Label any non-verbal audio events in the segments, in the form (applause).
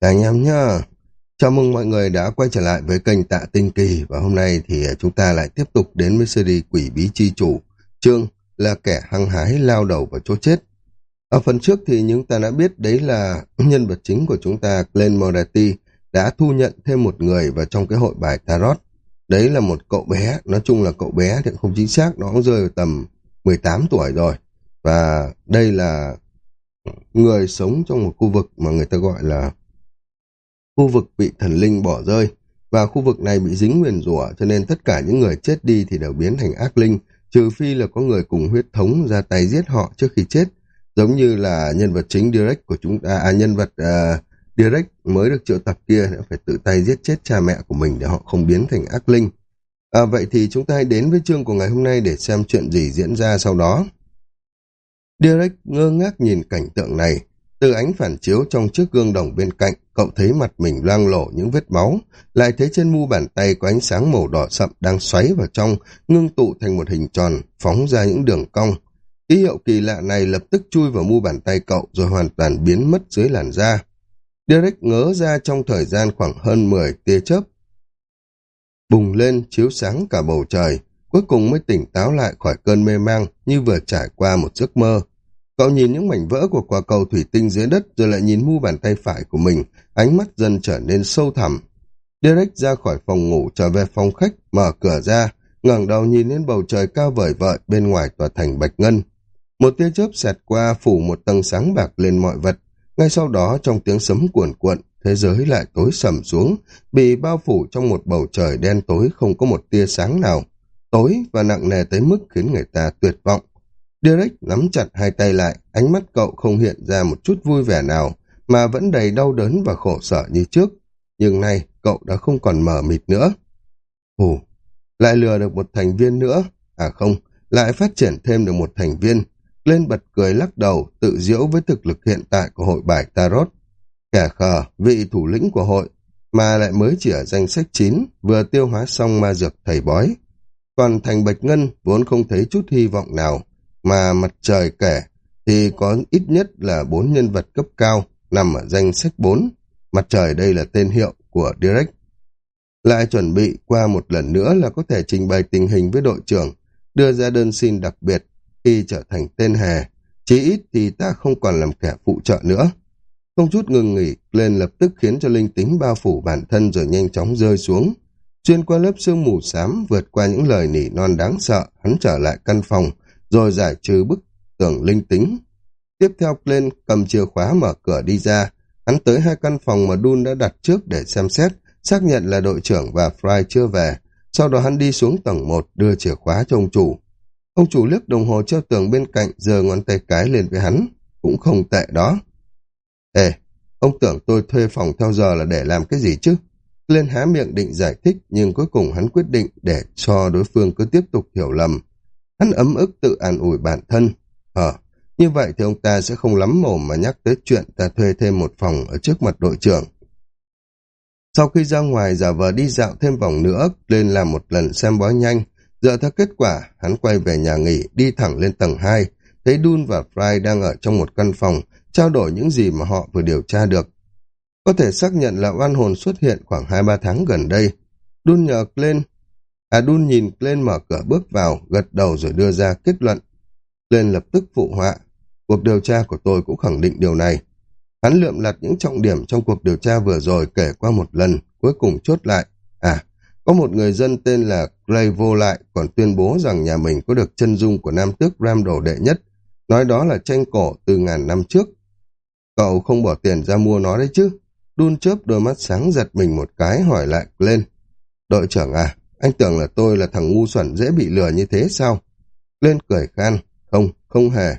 anh em nhá. Chào mừng mọi người đã quay trở lại với kênh Tạ Tinh Kỳ và hôm nay thì à, chúng ta lại tiếp tục đến với series Quỷ Bí Chi Chủ. Chương là kẻ hăng hái lao đầu vào chỗ chết. Ở phần trước thì chúng ta đã biết đấy là (clears throat) nhân vật chính của chúng ta Glenn Moretti đã thu nhận thêm một người vào trong cái hội bài Tarot. Đấy là một cậu bé, nói chung là cậu bé thì không chính xác, nó cũng rơi vào tầm 18 tuổi rồi. Và đây là người sống trong một khu vực mà người ta gọi là khu vực bị thần linh bỏ rơi và khu vực này bị dính nguyền rủa cho nên tất cả những người chết đi thì đều biến thành ác linh trừ phi là có người cùng huyết thống ra tay giết họ trước khi chết. Giống như là nhân vật chính direct của chúng ta à, nhân vật à, uh, direct mới được triệu tập kia đã phải tự tay giết chết cha mẹ của mình để họ không biến thành ác linh. À, vậy thì chúng ta hãy đến với chương của ngày hôm nay để xem chuyện gì diễn ra sau đó. Direct ngơ ngác nhìn cảnh tượng này từ ánh phản chiếu trong chiếc gương đồng bên cạnh, cậu thấy mặt mình loang lổ những vết máu, lại thấy trên mu bàn tay có ánh sáng màu đỏ sậm đang xoáy vào trong, ngưng tụ thành một hình tròn, phóng ra những đường cong. Ký hiệu kỳ lạ này lập tức chui vào mu bàn tay cậu rồi hoàn toàn biến mất dưới làn da. Derek ngớ ra trong thời gian khoảng hơn 10 tia chớp. Bùng lên chiếu sáng cả bầu trời, cuối cùng mới tỉnh táo lại khỏi cơn mê mang như vừa trải qua một giấc mơ. Cậu nhìn những mảnh vỡ của quả cầu thủy tinh dưới đất rồi lại nhìn mu bàn tay phải của mình, ánh mắt dần trở nên sâu thẳm. Derek ra khỏi phòng ngủ trở về phòng khách, mở cửa ra, ngẩng đầu nhìn lên bầu trời cao vời vợi bên ngoài tòa thành Bạch Ngân. Một tia chớp xẹt qua phủ một tầng sáng bạc lên mọi vật. Ngay sau đó trong tiếng sấm cuồn cuộn, thế giới lại tối sầm xuống, bị bao phủ trong một bầu trời đen tối không có một tia sáng nào. Tối và nặng nề tới mức khiến người ta tuyệt vọng. Derek nắm chặt hai tay lại, ánh mắt cậu không hiện ra một chút vui vẻ nào, mà vẫn đầy đau đớn và khổ sở như trước. Nhưng nay, cậu đã không còn mở mịt nữa. Hù, lại lừa được một thành viên nữa. À không, lại phát triển thêm được một thành viên. Lên bật cười lắc đầu, tự diễu với thực lực hiện tại của hội bài Tarot. Kẻ khờ, vị thủ lĩnh của hội, mà lại mới chỉ ở danh sách 9, vừa tiêu hóa xong ma dược thầy bói. Còn thành Bạch Ngân vốn không thấy chút hy vọng nào, mà mặt trời kể thì có ít nhất là bốn nhân vật cấp cao nằm ở danh sách 4. Mặt trời đây là tên hiệu của Direct. Lại chuẩn bị qua một lần nữa là có thể trình bày tình hình với đội trưởng, đưa ra đơn xin đặc biệt khi trở thành tên hề. Chí ít thì ta không còn làm kẻ phụ trợ nữa. Không chút ngừng nghỉ, lên lập tức khiến cho linh tính bao phủ bản thân rồi nhanh chóng rơi xuống. Xuyên qua lớp sương mù xám, vượt qua những lời nỉ non đáng sợ, hắn trở lại căn phòng, rồi giải trừ bức tường linh tính. Tiếp theo lên cầm chìa khóa mở cửa đi ra, hắn tới hai căn phòng mà Dun đã đặt trước để xem xét, xác nhận là đội trưởng và Fry chưa về. Sau đó hắn đi xuống tầng 1 đưa chìa khóa cho ông chủ. Ông chủ liếc đồng hồ treo tường bên cạnh giờ ngón tay cái lên với hắn. Cũng không tệ đó. Ê, ông tưởng tôi thuê phòng theo giờ là để làm cái gì chứ? Lên há miệng định giải thích nhưng cuối cùng hắn quyết định để cho đối phương cứ tiếp tục hiểu lầm. Hắn ấm ức tự an ủi bản thân. Ờ, như vậy thì ông ta sẽ không lắm mồm mà nhắc tới chuyện ta thuê thêm một phòng ở trước mặt đội trưởng. Sau khi ra ngoài giả vờ đi dạo thêm vòng nữa, lên làm một lần xem bói nhanh. Dựa theo kết quả, hắn quay về nhà nghỉ, đi thẳng lên tầng 2, thấy Dun và Fry đang ở trong một căn phòng, trao đổi những gì mà họ vừa điều tra được. Có thể xác nhận là oan hồn xuất hiện khoảng 2-3 tháng gần đây. Dun nhờ lên Adun nhìn lên mở cửa bước vào, gật đầu rồi đưa ra kết luận. Lên lập tức phụ họa. Cuộc điều tra của tôi cũng khẳng định điều này. Hắn lượm lặt những trọng điểm trong cuộc điều tra vừa rồi kể qua một lần, cuối cùng chốt lại. À, có một người dân tên là Clay vô lại còn tuyên bố rằng nhà mình có được chân dung của nam tước Ram đồ đệ nhất, nói đó là tranh cổ từ ngàn năm trước. Cậu không bỏ tiền ra mua nó đấy chứ? Đun chớp đôi mắt sáng giật mình một cái hỏi lại lên. Đội trưởng à, anh tưởng là tôi là thằng ngu xuẩn dễ bị lừa như thế sao? Lên cười khan. Không, không hề.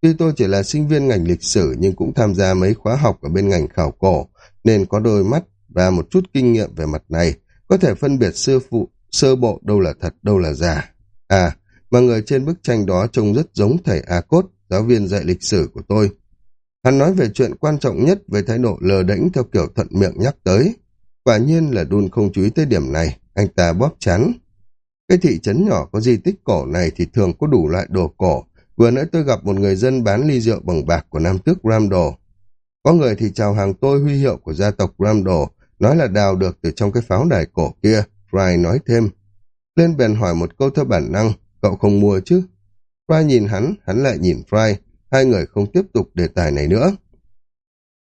Tuy tôi chỉ là sinh viên ngành lịch sử nhưng cũng tham gia mấy khóa học ở bên ngành khảo cổ, nên có đôi mắt và một chút kinh nghiệm về mặt này, có thể phân biệt sơ phụ, sơ bộ đâu là thật, đâu là giả. À, mà người trên bức tranh đó trông rất giống thầy A Cốt, giáo viên dạy lịch sử của tôi. Hắn nói về chuyện quan trọng nhất về thái độ lờ đễnh theo kiểu thuận miệng nhắc tới. Quả nhiên là đun không chú ý tới điểm này, anh ta bóp chán. Cái thị trấn nhỏ có di tích cổ này thì thường có đủ loại đồ cổ. Vừa nãy tôi gặp một người dân bán ly rượu bằng bạc của Nam Tước Ramdo. Có người thì chào hàng tôi huy hiệu của gia tộc Ramdo, nói là đào được từ trong cái pháo đài cổ kia, Fry nói thêm. Lên bèn hỏi một câu theo bản năng, cậu không mua chứ? Fry nhìn hắn, hắn lại nhìn Fry, hai người không tiếp tục đề tài này nữa.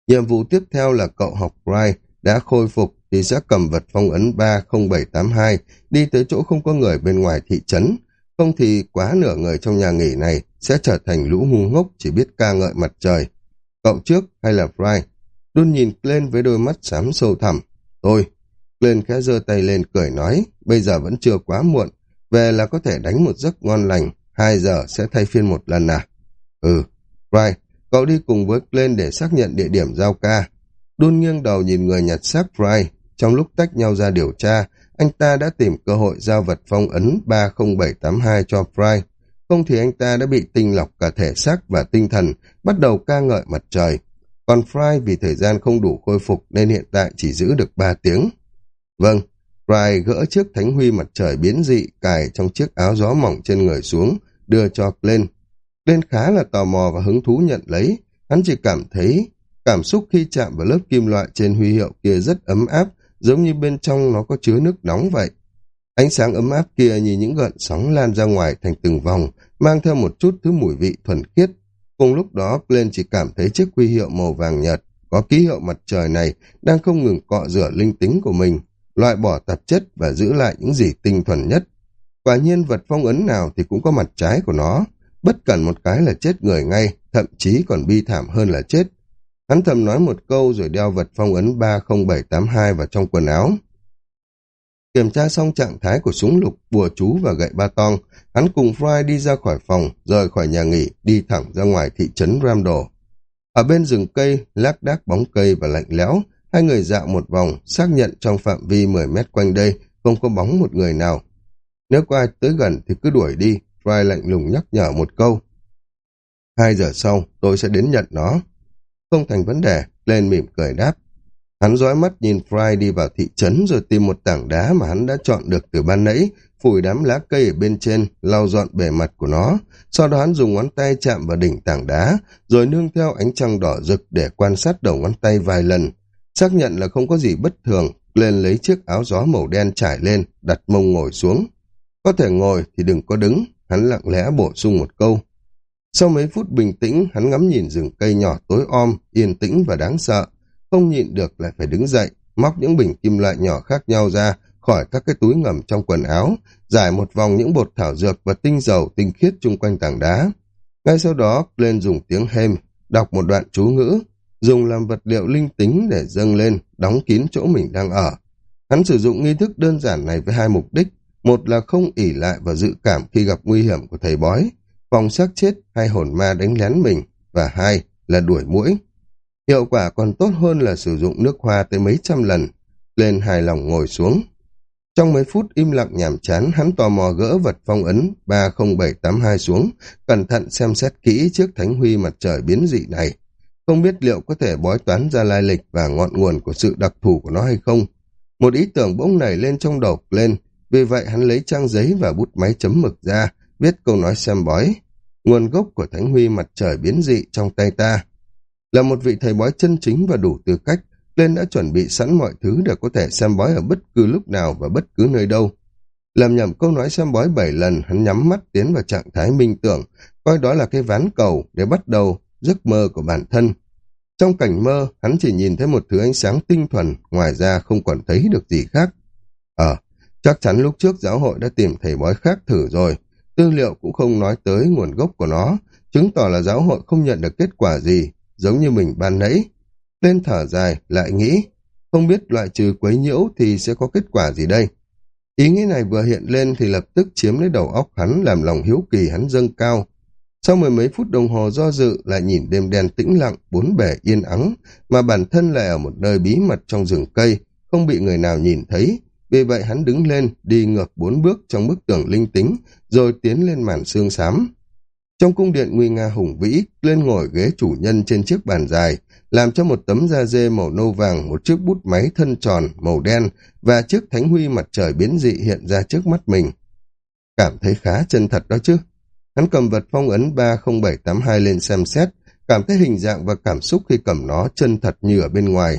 Nhiệm vụ tiếp theo là cậu học Fry đã khôi phục thì sẽ cầm vật phong ấn 30782 đi tới chỗ không có người bên ngoài thị trấn, không thì quá nửa người trong nhà nghỉ này sẽ trở thành lũ ngu ngốc chỉ biết ca ngợi mặt trời. Cậu trước hay là Fry? Đun nhìn lên với đôi mắt xám sâu thẳm. Tôi. Lên khẽ giơ tay lên cười nói, bây giờ vẫn chưa quá muộn, về là có thể đánh một giấc ngon lành, hai giờ sẽ thay phiên một lần à? Ừ. Fry, cậu đi cùng với lên để xác nhận địa điểm giao ca. Đun nghiêng đầu nhìn người nhặt xác Fry. Trong lúc tách nhau ra điều tra, anh ta đã tìm cơ hội giao vật phong ấn 30782 cho Fry. Không thì anh ta đã bị tinh lọc cả thể xác và tinh thần, bắt đầu ca ngợi mặt trời. Còn Fry vì thời gian không đủ khôi phục nên hiện tại chỉ giữ được 3 tiếng. Vâng, Fry gỡ chiếc thánh huy mặt trời biến dị cài trong chiếc áo gió mỏng trên người xuống, đưa cho Glenn. Glenn khá là tò mò và hứng thú nhận lấy. Hắn chỉ cảm thấy cảm xúc khi chạm vào lớp kim loại trên huy hiệu kia rất ấm áp, giống như bên trong nó có chứa nước nóng vậy. Ánh sáng ấm áp kia như những gợn sóng lan ra ngoài thành từng vòng, mang theo một chút thứ mùi vị thuần khiết. Cùng lúc đó, Glenn chỉ cảm thấy chiếc quy hiệu màu vàng nhật có ký hiệu mặt trời này đang không ngừng cọ rửa linh tính của mình, loại bỏ tạp chất và giữ lại những gì tinh thuần nhất. Quả nhiên vật phong ấn nào thì cũng có mặt trái của nó, bất cần một cái là chết người ngay, thậm chí còn bi thảm hơn là chết. Hắn thầm nói một câu rồi đeo vật phong ấn 30782 vào trong quần áo. Kiểm tra xong trạng thái của súng lục, bùa chú và gậy ba tong, hắn cùng Fry đi ra khỏi phòng, rời khỏi nhà nghỉ, đi thẳng ra ngoài thị trấn Ramdo. Ở bên rừng cây, lác đác bóng cây và lạnh lẽo, hai người dạo một vòng, xác nhận trong phạm vi 10 mét quanh đây không có bóng một người nào. Nếu có ai tới gần thì cứ đuổi đi, Fry lạnh lùng nhắc nhở một câu. Hai giờ sau, tôi sẽ đến nhận nó. Không thành vấn đề, lên mỉm cười đáp. Hắn dõi mắt nhìn Fry đi vào thị trấn rồi tìm một tảng đá mà hắn đã chọn được từ ban nãy, phủi đám lá cây ở bên trên, lau dọn bề mặt của nó. Sau đó hắn dùng ngón tay chạm vào đỉnh tảng đá, rồi nương theo ánh trăng đỏ rực để quan sát đầu ngón tay vài lần. Xác nhận là không có gì bất thường, lên lấy chiếc áo gió màu đen trải lên, đặt mông ngồi xuống. Có thể ngồi thì đừng có đứng, hắn lặng lẽ bổ sung một câu. Sau mấy phút bình tĩnh, hắn ngắm nhìn rừng cây nhỏ tối om, yên tĩnh và đáng sợ. Không nhịn được lại phải đứng dậy, móc những bình kim loại nhỏ khác nhau ra khỏi các cái túi ngầm trong quần áo, giải một vòng những bột thảo dược và tinh dầu tinh khiết chung quanh tảng đá. Ngay sau đó, lên dùng tiếng hêm, đọc một đoạn chú ngữ, dùng làm vật liệu linh tính để dâng lên, đóng kín chỗ mình đang ở. Hắn sử dụng nghi thức đơn giản này với hai mục đích, một là không ỉ lại và dự cảm khi gặp nguy hiểm của thầy bói, phòng xác chết hay hồn ma đánh lén mình, và hai là đuổi mũi. Hiệu quả còn tốt hơn là sử dụng nước hoa tới mấy trăm lần. Lên hài lòng ngồi xuống. Trong mấy phút im lặng nhảm chán, hắn tò mò gỡ vật phong ấn 30782 xuống, cẩn thận xem xét kỹ trước thánh huy mặt trời biến dị này. Không biết liệu có thể bói toán ra lai lịch và ngọn nguồn của sự đặc thù của nó hay không. Một ý tưởng bỗng nảy lên trong đầu lên, vì vậy hắn lấy trang giấy và bút máy chấm mực ra, biết câu nói xem bói. Nguồn gốc của thánh huy mặt trời biến dị trong tay ta. Là một vị thầy bói chân chính và đủ tư cách, lên đã chuẩn bị sẵn mọi thứ để có thể xem bói ở bất cứ lúc nào và bất cứ nơi đâu. Làm nhầm câu nói xem bói bảy lần, hắn nhắm mắt tiến vào trạng thái minh tưởng, coi đó là cái ván cầu để bắt đầu giấc mơ của bản thân. Trong cảnh mơ, hắn chỉ nhìn thấy một thứ ánh sáng tinh thuần, ngoài ra không còn thấy được gì khác. Ờ, chắc chắn lúc trước giáo hội đã tìm thầy bói khác thử rồi, tư liệu cũng không nói tới nguồn gốc của nó, chứng tỏ là giáo hội không nhận được kết quả gì, giống như mình ban nãy. Lên thở dài, lại nghĩ, không biết loại trừ quấy nhiễu thì sẽ có kết quả gì đây. Ý nghĩ này vừa hiện lên thì lập tức chiếm lấy đầu óc hắn làm lòng hiếu kỳ hắn dâng cao. Sau mười mấy phút đồng hồ do dự lại nhìn đêm đen tĩnh lặng, bốn bể yên ắng, mà bản thân lại ở một nơi bí mật trong rừng cây, không bị người nào nhìn thấy. Vì vậy hắn đứng lên, đi ngược bốn bước trong bức tường linh tính, rồi tiến lên màn xương xám. Trong cung điện nguy nga hùng vĩ, lên ngồi ghế chủ nhân trên chiếc bàn dài, làm cho một tấm da dê màu nâu vàng, một chiếc bút máy thân tròn, màu đen và chiếc thánh huy mặt trời biến dị hiện ra trước mắt mình. Cảm thấy khá chân thật đó chứ. Hắn cầm vật phong ấn 30782 lên xem xét, cảm thấy hình dạng và cảm xúc khi cầm nó chân thật như ở bên ngoài.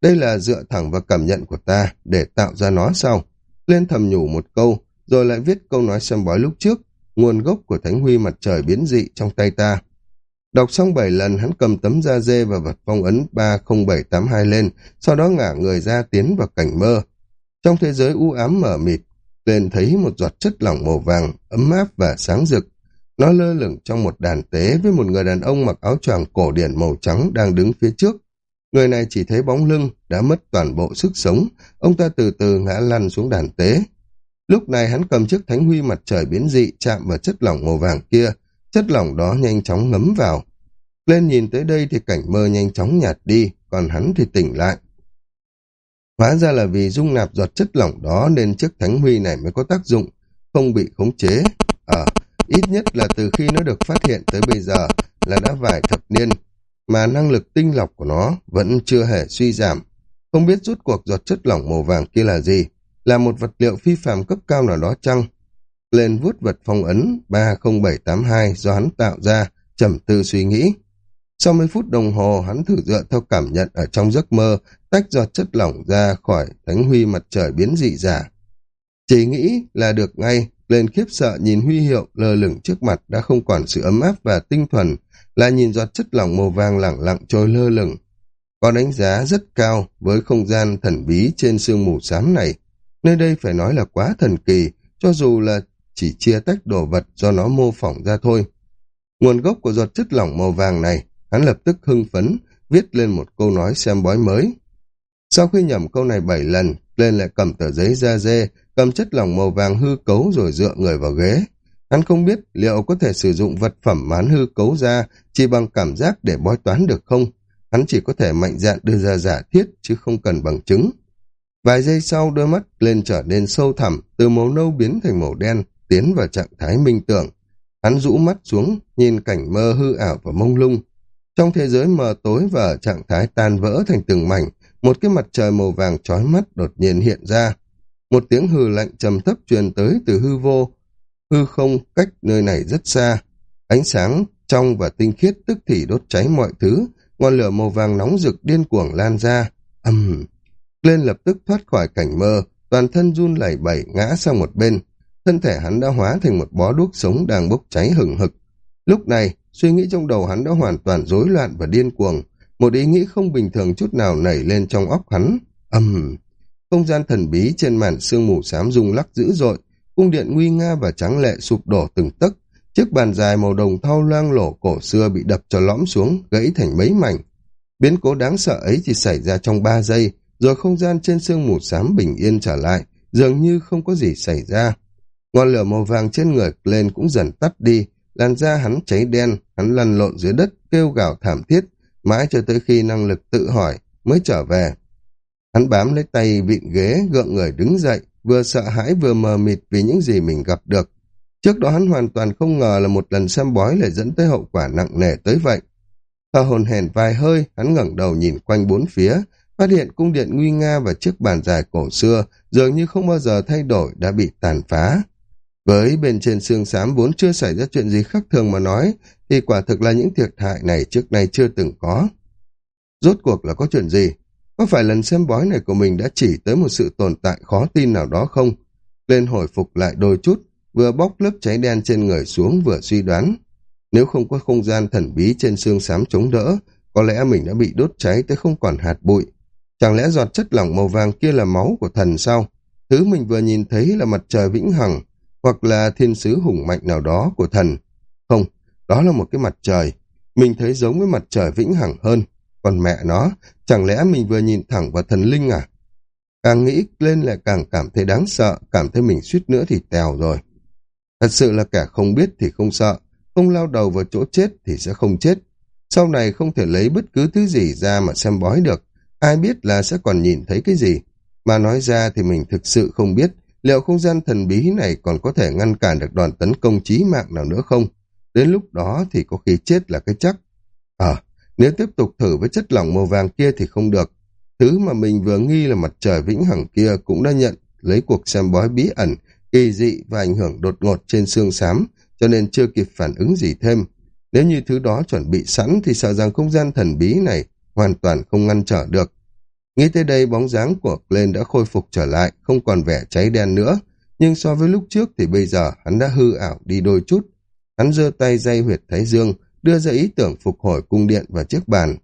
Đây là dựa thẳng vào cảm nhận của ta để tạo ra nó sau. Lên thầm nhủ một câu, rồi lại viết câu nói xem bói lúc trước, nguồn gốc của thánh huy mặt trời biến dị trong tay ta. Đọc xong bảy lần, hắn cầm tấm da dê và vật phong ấn 30782 lên, sau đó ngả người ra tiến vào cảnh mơ. Trong thế giới u ám mở mịt, lên thấy một giọt chất lỏng màu vàng, ấm áp và sáng rực. Nó lơ lửng trong một đàn tế với một người đàn ông mặc áo choàng cổ điển màu trắng đang đứng phía trước. Người này chỉ thấy bóng lưng, đã mất toàn bộ sức sống. Ông ta từ từ ngã lăn xuống đàn tế. Lúc này hắn cầm chiếc thánh huy mặt trời biến dị chạm vào chất lỏng màu vàng kia. Chất lỏng đó nhanh chóng ngấm vào. Lên nhìn tới đây thì cảnh mơ nhanh chóng nhạt đi, còn hắn thì tỉnh lại. Hóa ra là vì dung nạp giọt chất lỏng đó nên chiếc thánh huy này mới có tác dụng, không bị khống chế. Ờ, ít nhất là từ khi nó được phát hiện tới bây giờ là đã vài thập niên, mà năng lực tinh lọc của nó vẫn chưa hề suy giảm. Không biết rút cuộc giọt chất lỏng màu vàng kia là gì, là một vật liệu phi phàm cấp cao nào đó chăng? Lên vuốt vật phong ấn 30782 do hắn tạo ra, trầm tư suy nghĩ. Sau mấy phút đồng hồ, hắn thử dựa theo cảm nhận ở trong giấc mơ, tách giọt chất lỏng ra khỏi thánh huy mặt trời biến dị giả. Chỉ nghĩ là được ngay, lên khiếp sợ nhìn huy hiệu lơ lửng trước mặt đã không còn sự ấm áp và tinh thuần, là nhìn giọt chất lỏng màu vàng lẳng lặng trôi lơ lửng. Có đánh giá rất cao với không gian thần bí trên sương mù xám này. Nơi đây phải nói là quá thần kỳ, cho dù là chỉ chia tách đồ vật do nó mô phỏng ra thôi. Nguồn gốc của giọt chất lỏng màu vàng này, hắn lập tức hưng phấn, viết lên một câu nói xem bói mới. Sau khi nhẩm câu này bảy lần, lên lại cầm tờ giấy da dê, cầm chất lỏng màu vàng hư cấu rồi dựa người vào ghế. Hắn không biết liệu có thể sử dụng vật phẩm mán hư cấu ra chỉ bằng cảm giác để bói toán được không. Hắn chỉ có thể mạnh dạn đưa ra giả thiết chứ không cần bằng chứng. Vài giây sau đôi mắt lên trở nên sâu thẳm, từ màu nâu biến thành màu đen, tiến vào trạng thái minh tưởng. Hắn rũ mắt xuống, nhìn cảnh mơ hư ảo và mông lung. Trong thế giới mờ tối và ở trạng thái tan vỡ thành từng mảnh, một cái mặt trời màu vàng trói mắt đột nhiên hiện ra. Một tiếng hừ lạnh trầm thấp truyền tới từ hư vô, hư không cách nơi này rất xa. Ánh sáng trong và tinh khiết tức thì đốt cháy mọi thứ, ngọn lửa màu vàng nóng rực điên cuồng lan ra. ầm. Lên lập tức thoát khỏi cảnh mơ, toàn thân run lẩy bẩy ngã sang một bên. Thân thể hắn đã hóa thành một bó đuốc sống đang bốc cháy hừng hực. Lúc này, suy nghĩ trong đầu hắn đã hoàn toàn rối loạn và điên cuồng. Một ý nghĩ không bình thường chút nào nảy lên trong óc hắn. ầm. Không gian thần bí trên màn sương mù xám rung lắc dữ dội, cung điện nguy nga và trắng lệ sụp đổ từng tấc. Chiếc bàn dài màu đồng thau loang lổ cổ xưa bị đập cho lõm xuống, gãy thành mấy mảnh. Biến cố đáng sợ ấy chỉ xảy ra trong ba giây, rồi không gian trên sương mù xám bình yên trở lại, dường như không có gì xảy ra. Ngọn lửa màu vàng trên người lên cũng dần tắt đi, làn da hắn cháy đen, hắn lăn lộn dưới đất, kêu gào thảm thiết, mãi cho tới khi năng lực tự hỏi mới trở về. Hắn bám lấy tay vịn ghế, gượng người đứng dậy, vừa sợ hãi vừa mờ mịt vì những gì mình gặp được. Trước đó hắn hoàn toàn không ngờ là một lần xem bói lại dẫn tới hậu quả nặng nề tới vậy. Thở hồn hển vài hơi, hắn ngẩng đầu nhìn quanh bốn phía, phát hiện cung điện nguy nga và chiếc bàn dài cổ xưa dường như không bao giờ thay đổi đã bị tàn phá. Với bên trên xương xám vốn chưa xảy ra chuyện gì khác thường mà nói, thì quả thực là những thiệt hại này trước nay chưa từng có. Rốt cuộc là có chuyện gì? Có phải lần xem bói này của mình đã chỉ tới một sự tồn tại khó tin nào đó không? Lên hồi phục lại đôi chút, vừa bóc lớp cháy đen trên người xuống vừa suy đoán. Nếu không có không gian thần bí trên xương xám chống đỡ, có lẽ mình đã bị đốt cháy tới không còn hạt bụi. Chẳng lẽ giọt chất lỏng màu vàng kia là máu của thần sao? Thứ mình vừa nhìn thấy là mặt trời vĩnh hằng, hoặc là thiên sứ hùng mạnh nào đó của thần. Không, đó là một cái mặt trời. Mình thấy giống với mặt trời vĩnh hằng hơn. Còn mẹ nó, chẳng lẽ mình vừa nhìn thẳng vào thần linh à? Càng nghĩ lên lại càng cảm thấy đáng sợ, cảm thấy mình suýt nữa thì tèo rồi. Thật sự là kẻ không biết thì không sợ, không lao đầu vào chỗ chết thì sẽ không chết. Sau này không thể lấy bất cứ thứ gì ra mà xem bói được. Ai biết là sẽ còn nhìn thấy cái gì. Mà nói ra thì mình thực sự không biết liệu không gian thần bí này còn có thể ngăn cản được đoàn tấn công chí mạng nào nữa không. Đến lúc đó thì có khi chết là cái chắc. Ờ, à, nếu tiếp tục thử với chất lỏng màu vàng kia thì không được. Thứ mà mình vừa nghi là mặt trời vĩnh hằng kia cũng đã nhận lấy cuộc xem bói bí ẩn, kỳ dị và ảnh hưởng đột ngột trên xương xám, cho nên chưa kịp phản ứng gì thêm. Nếu như thứ đó chuẩn bị sẵn thì sợ rằng không gian thần bí này hoàn toàn không ngăn trở được. Nghĩ tới đây bóng dáng của Glenn đã khôi phục trở lại, không còn vẻ cháy đen nữa. Nhưng so với lúc trước thì bây giờ hắn đã hư ảo đi đôi chút. Hắn giơ tay dây huyệt thái dương, đưa ra ý tưởng phục hồi cung điện và chiếc bàn.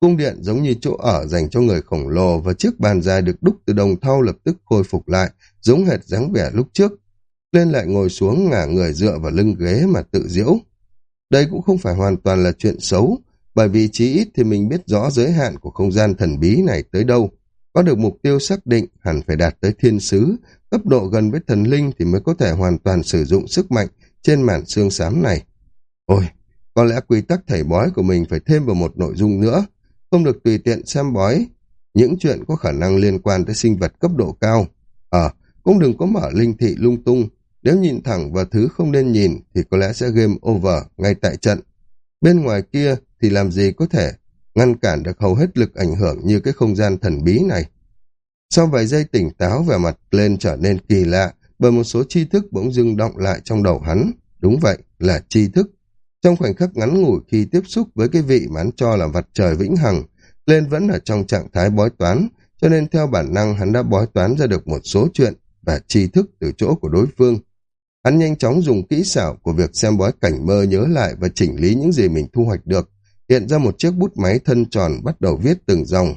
Cung điện giống như chỗ ở dành cho người khổng lồ và chiếc bàn dài được đúc từ đồng thau lập tức khôi phục lại, giống hệt dáng vẻ lúc trước. Lên lại ngồi xuống ngả người dựa vào lưng ghế mà tự diễu. Đây cũng không phải hoàn toàn là chuyện xấu, bởi vì chí ít thì mình biết rõ giới hạn của không gian thần bí này tới đâu. Có được mục tiêu xác định hẳn phải đạt tới thiên sứ, cấp độ gần với thần linh thì mới có thể hoàn toàn sử dụng sức mạnh trên màn xương xám này. Ôi, có lẽ quy tắc thầy bói của mình phải thêm vào một nội dung nữa, không được tùy tiện xem bói những chuyện có khả năng liên quan tới sinh vật cấp độ cao. Ờ, cũng đừng có mở linh thị lung tung, nếu nhìn thẳng vào thứ không nên nhìn thì có lẽ sẽ game over ngay tại trận. Bên ngoài kia thì làm gì có thể ngăn cản được hầu hết lực ảnh hưởng như cái không gian thần bí này. Sau vài giây tỉnh táo về mặt lên trở nên kỳ lạ bởi một số tri thức bỗng dưng động lại trong đầu hắn. Đúng vậy, là tri thức. Trong khoảnh khắc ngắn ngủi khi tiếp xúc với cái vị mà hắn cho là vật trời vĩnh hằng, lên vẫn ở trong trạng thái bói toán, cho nên theo bản năng hắn đã bói toán ra được một số chuyện và tri thức từ chỗ của đối phương. Hắn nhanh chóng dùng kỹ xảo của việc xem bói cảnh mơ nhớ lại và chỉnh lý những gì mình thu hoạch được, hiện ra một chiếc bút máy thân tròn bắt đầu viết từng dòng.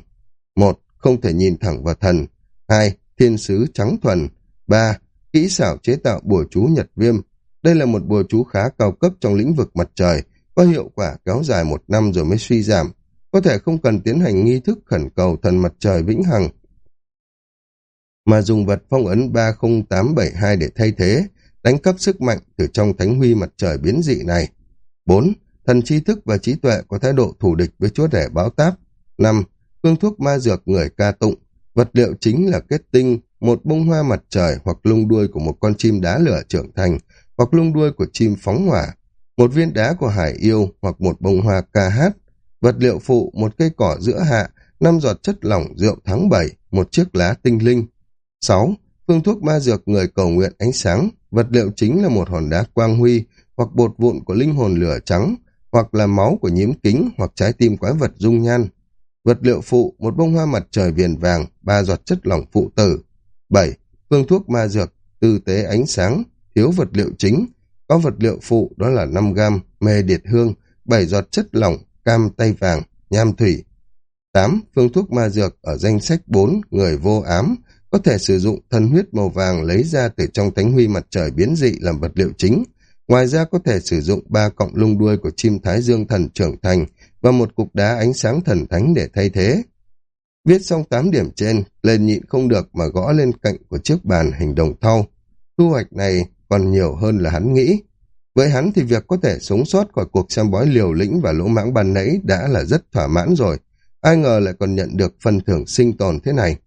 Một, không thể nhìn thẳng vào thần. Hai, thiên sứ trắng thuần. Ba, kỹ xảo chế tạo bùa chú nhật viêm. Đây là một bùa chú khá cao cấp trong lĩnh vực mặt trời, có hiệu quả kéo dài một năm rồi mới suy giảm. Có thể không cần tiến hành nghi thức khẩn cầu thần mặt trời vĩnh hằng, mà dùng vật phong ấn 30872 để thay thế, đánh cắp sức mạnh từ trong thánh huy mặt trời biến dị này. 4. Thần trí thức và trí tuệ có thái độ thù địch với chúa đẻ báo táp. 5. Phương thuốc ma dược người ca tụng. Vật liệu chính là kết tinh, một bông hoa mặt trời hoặc lung đuôi của một con chim đá lửa trưởng thành, hoặc lung đuôi của chim phóng hỏa, một viên đá của hải yêu hoặc một bông hoa ca hát. Vật liệu phụ, một cây cỏ giữa hạ, năm giọt chất lỏng rượu tháng 7, một chiếc lá tinh linh. 6. Phương thuốc ma dược người cầu nguyện ánh sáng, vật liệu chính là một hòn đá quang huy, hoặc bột vụn của linh hồn lửa trắng, hoặc là máu của nhiễm kính, hoặc trái tim quái vật dung nhan. Vật liệu phụ, một bông hoa mặt trời viền vàng, ba giọt chất lỏng phụ tử. 7. Phương thuốc ma dược, tư tế ánh sáng, thiếu vật liệu chính. Có vật liệu phụ đó là 5 gam mê điệt hương, 7 giọt chất lỏng, cam tay vàng, nham thủy. 8. Phương thuốc ma dược ở danh sách 4, người vô ám, có thể sử dụng thần huyết màu vàng lấy ra từ trong thánh huy mặt trời biến dị làm vật liệu chính. Ngoài ra có thể sử dụng ba cọng lung đuôi của chim thái dương thần trưởng thành và một cục đá ánh sáng thần thánh để thay thế. Viết xong 8 điểm trên, lên nhịn không được mà gõ lên cạnh của chiếc bàn hình đồng thau. Thu hoạch này còn nhiều hơn là hắn nghĩ. Với hắn thì việc có thể sống sót khỏi cuộc xem bói liều lĩnh và lỗ mãng ban nãy đã là rất thỏa mãn rồi. Ai ngờ lại còn nhận được phần thưởng sinh tồn thế này.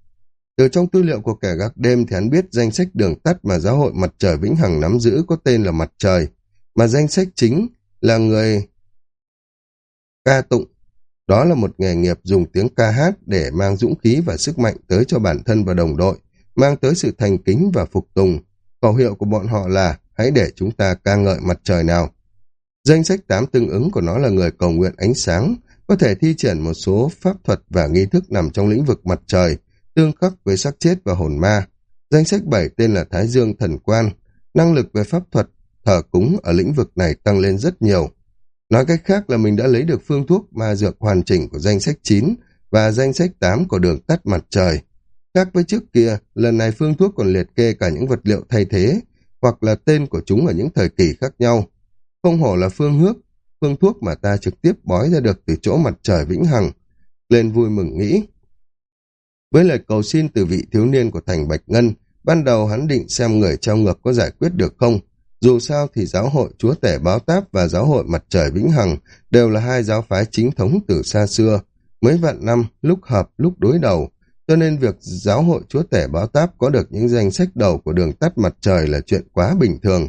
Từ trong tư liệu của kẻ gác đêm thì hắn biết danh sách đường tắt mà giáo hội mặt trời Vĩnh Hằng nắm giữ có tên là mặt trời, mà danh sách chính là người ca tụng. Đó là một nghề nghiệp dùng tiếng ca hát để mang dũng khí và sức mạnh tới cho bản thân và đồng đội, mang tới sự thành kính và phục tùng. Khẩu hiệu của bọn họ là hãy để chúng ta ca ngợi mặt trời nào. Danh sách 8 tương ứng của nó là người cầu nguyện ánh sáng, có thể thi triển một số pháp thuật và nghi thức nằm trong lĩnh vực mặt trời, tương khắc với xác chết và hồn ma. Danh sách 7 tên là Thái Dương Thần Quan, năng lực về pháp thuật, thờ cúng ở lĩnh vực này tăng lên rất nhiều. Nói cách khác là mình đã lấy được phương thuốc ma dược hoàn chỉnh của danh sách 9 và danh sách 8 của đường tắt mặt trời. Khác với trước kia, lần này phương thuốc còn liệt kê cả những vật liệu thay thế, hoặc là tên của chúng ở những thời kỳ khác nhau. Không hổ là phương hước, phương thuốc mà ta trực tiếp bói ra được từ chỗ mặt trời vĩnh hằng. Lên vui mừng nghĩ. Với lời cầu xin từ vị thiếu niên của thành Bạch Ngân, ban đầu hắn định xem người trao ngược có giải quyết được không. Dù sao thì giáo hội Chúa Tể Báo Táp và giáo hội Mặt Trời Vĩnh Hằng đều là hai giáo phái chính thống từ xa xưa. Mấy vạn năm, lúc hợp, lúc đối đầu. Cho nên việc giáo hội Chúa Tể Báo Táp có được những danh sách đầu của đường tắt mặt trời là chuyện quá bình thường.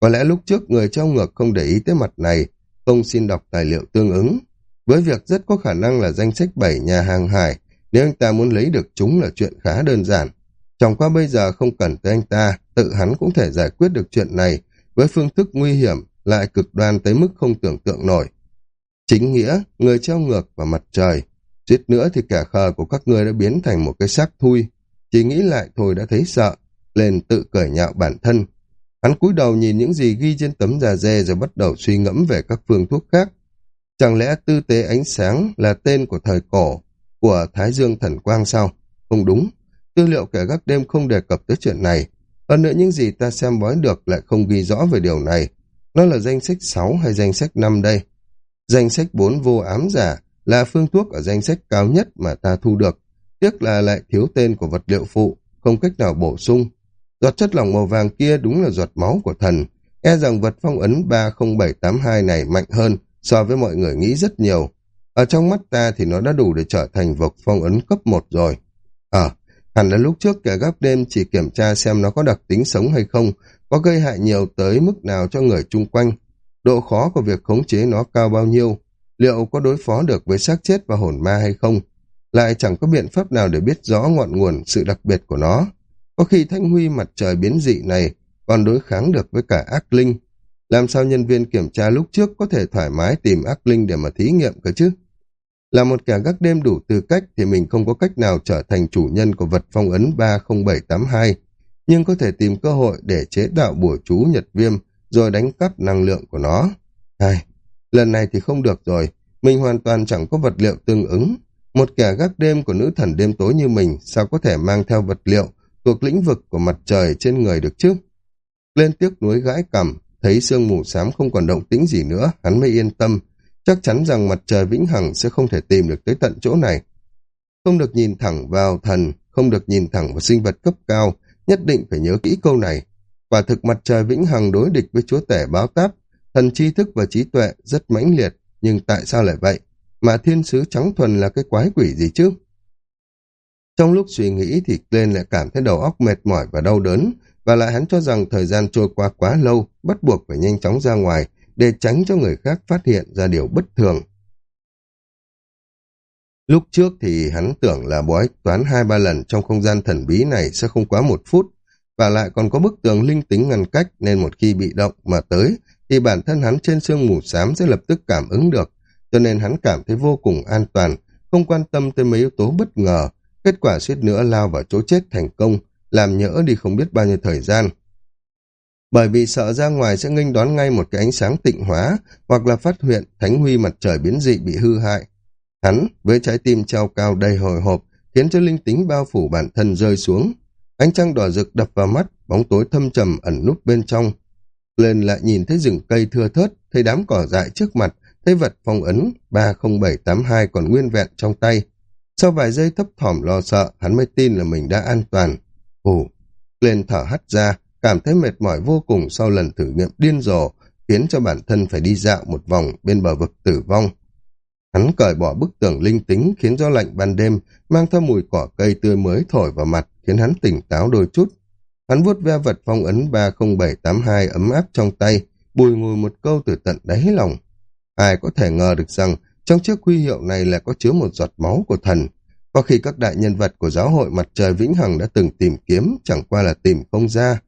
Có lẽ lúc trước người treo ngược không để ý tới mặt này, không xin đọc tài liệu tương ứng. Với việc rất có khả năng là danh sách bảy nhà hàng hải, nếu anh ta muốn lấy được chúng là chuyện khá đơn giản. Trong qua bây giờ không cần tới anh ta, tự hắn cũng thể giải quyết được chuyện này với phương thức nguy hiểm lại cực đoan tới mức không tưởng tượng nổi. Chính nghĩa, người treo ngược và mặt trời. Suýt nữa thì cả khờ của các ngươi đã biến thành một cái xác thui. Chỉ nghĩ lại thôi đã thấy sợ, lên tự cởi nhạo bản thân. Hắn cúi đầu nhìn những gì ghi trên tấm da dê rồi bắt đầu suy ngẫm về các phương thuốc khác. Chẳng lẽ tư tế ánh sáng là tên của thời cổ, của Thái Dương Thần Quang sao? Không đúng. Tư liệu kẻ gác đêm không đề cập tới chuyện này. Hơn nữa những gì ta xem bói được lại không ghi rõ về điều này. Nó là danh sách 6 hay danh sách 5 đây? Danh sách 4 vô ám giả là phương thuốc ở danh sách cao nhất mà ta thu được. Tiếc là lại thiếu tên của vật liệu phụ, không cách nào bổ sung. Giọt chất lỏng màu vàng kia đúng là giọt máu của thần. E rằng vật phong ấn 30782 này mạnh hơn so với mọi người nghĩ rất nhiều. Ở trong mắt ta thì nó đã đủ để trở thành vật phong ấn cấp 1 rồi. Ờ, hẳn là lúc trước kẻ gác đêm chỉ kiểm tra xem nó có đặc tính sống hay không, có gây hại nhiều tới mức nào cho người chung quanh. Độ khó của việc khống chế nó cao bao nhiêu, liệu có đối phó được với xác chết và hồn ma hay không, lại chẳng có biện pháp nào để biết rõ ngọn nguồn sự đặc biệt của nó. Có khi thanh huy mặt trời biến dị này còn đối kháng được với cả ác linh. Làm sao nhân viên kiểm tra lúc trước có thể thoải mái tìm ác linh để mà thí nghiệm cơ chứ? Là một kẻ gác đêm đủ tư cách thì mình không có cách nào trở thành chủ nhân của vật phong ấn 30782, nhưng có thể tìm cơ hội để chế tạo bùa chú nhật viêm rồi đánh cắp năng lượng của nó. Ai, lần này thì không được rồi, mình hoàn toàn chẳng có vật liệu tương ứng. Một kẻ gác đêm của nữ thần đêm tối như mình sao có thể mang theo vật liệu thuộc lĩnh vực của mặt trời trên người được chứ? Lên tiếc núi gãi cằm, thấy sương mù xám không còn động tĩnh gì nữa, hắn mới yên tâm, chắc chắn rằng mặt trời vĩnh hằng sẽ không thể tìm được tới tận chỗ này. Không được nhìn thẳng vào thần, không được nhìn thẳng vào sinh vật cấp cao, nhất định phải nhớ kỹ câu này. Quả thực mặt trời vĩnh hằng đối địch với chúa tể báo táp, thần tri thức và trí tuệ rất mãnh liệt, nhưng tại sao lại vậy? Mà thiên sứ trắng thuần là cái quái quỷ gì chứ? Trong lúc suy nghĩ thì Glenn lại cảm thấy đầu óc mệt mỏi và đau đớn, và lại hắn cho rằng thời gian trôi qua quá lâu, bắt buộc phải nhanh chóng ra ngoài để tránh cho người khác phát hiện ra điều bất thường. Lúc trước thì hắn tưởng là bói toán hai ba lần trong không gian thần bí này sẽ không quá một phút, và lại còn có bức tường linh tính ngăn cách nên một khi bị động mà tới thì bản thân hắn trên sương mù xám sẽ lập tức cảm ứng được, cho nên hắn cảm thấy vô cùng an toàn, không quan tâm tới mấy yếu tố bất ngờ, kết quả suýt nữa lao vào chỗ chết thành công, làm nhỡ đi không biết bao nhiêu thời gian. Bởi vì sợ ra ngoài sẽ nghênh đón ngay một cái ánh sáng tịnh hóa hoặc là phát hiện thánh huy mặt trời biến dị bị hư hại. Hắn, với trái tim trao cao đầy hồi hộp, khiến cho linh tính bao phủ bản thân rơi xuống. Ánh trăng đỏ rực đập vào mắt, bóng tối thâm trầm ẩn núp bên trong. Lên lại nhìn thấy rừng cây thưa thớt, thấy đám cỏ dại trước mặt, thấy vật phong ấn 30782 còn nguyên vẹn trong tay. Sau vài giây thấp thỏm lo sợ, hắn mới tin là mình đã an toàn. Ồ, lên thở hắt ra, cảm thấy mệt mỏi vô cùng sau lần thử nghiệm điên rồ, khiến cho bản thân phải đi dạo một vòng bên bờ vực tử vong. Hắn cởi bỏ bức tường linh tính khiến gió lạnh ban đêm mang theo mùi cỏ cây tươi mới thổi vào mặt khiến hắn tỉnh táo đôi chút. Hắn vuốt ve vật phong ấn 30782 ấm áp trong tay, bùi ngùi một câu từ tận đáy lòng. Ai có thể ngờ được rằng trong chiếc huy hiệu này là có chứa một giọt máu của thần. Có khi các đại nhân vật của giáo hội mặt trời Vĩnh Hằng đã từng tìm kiếm, chẳng qua là tìm không ra.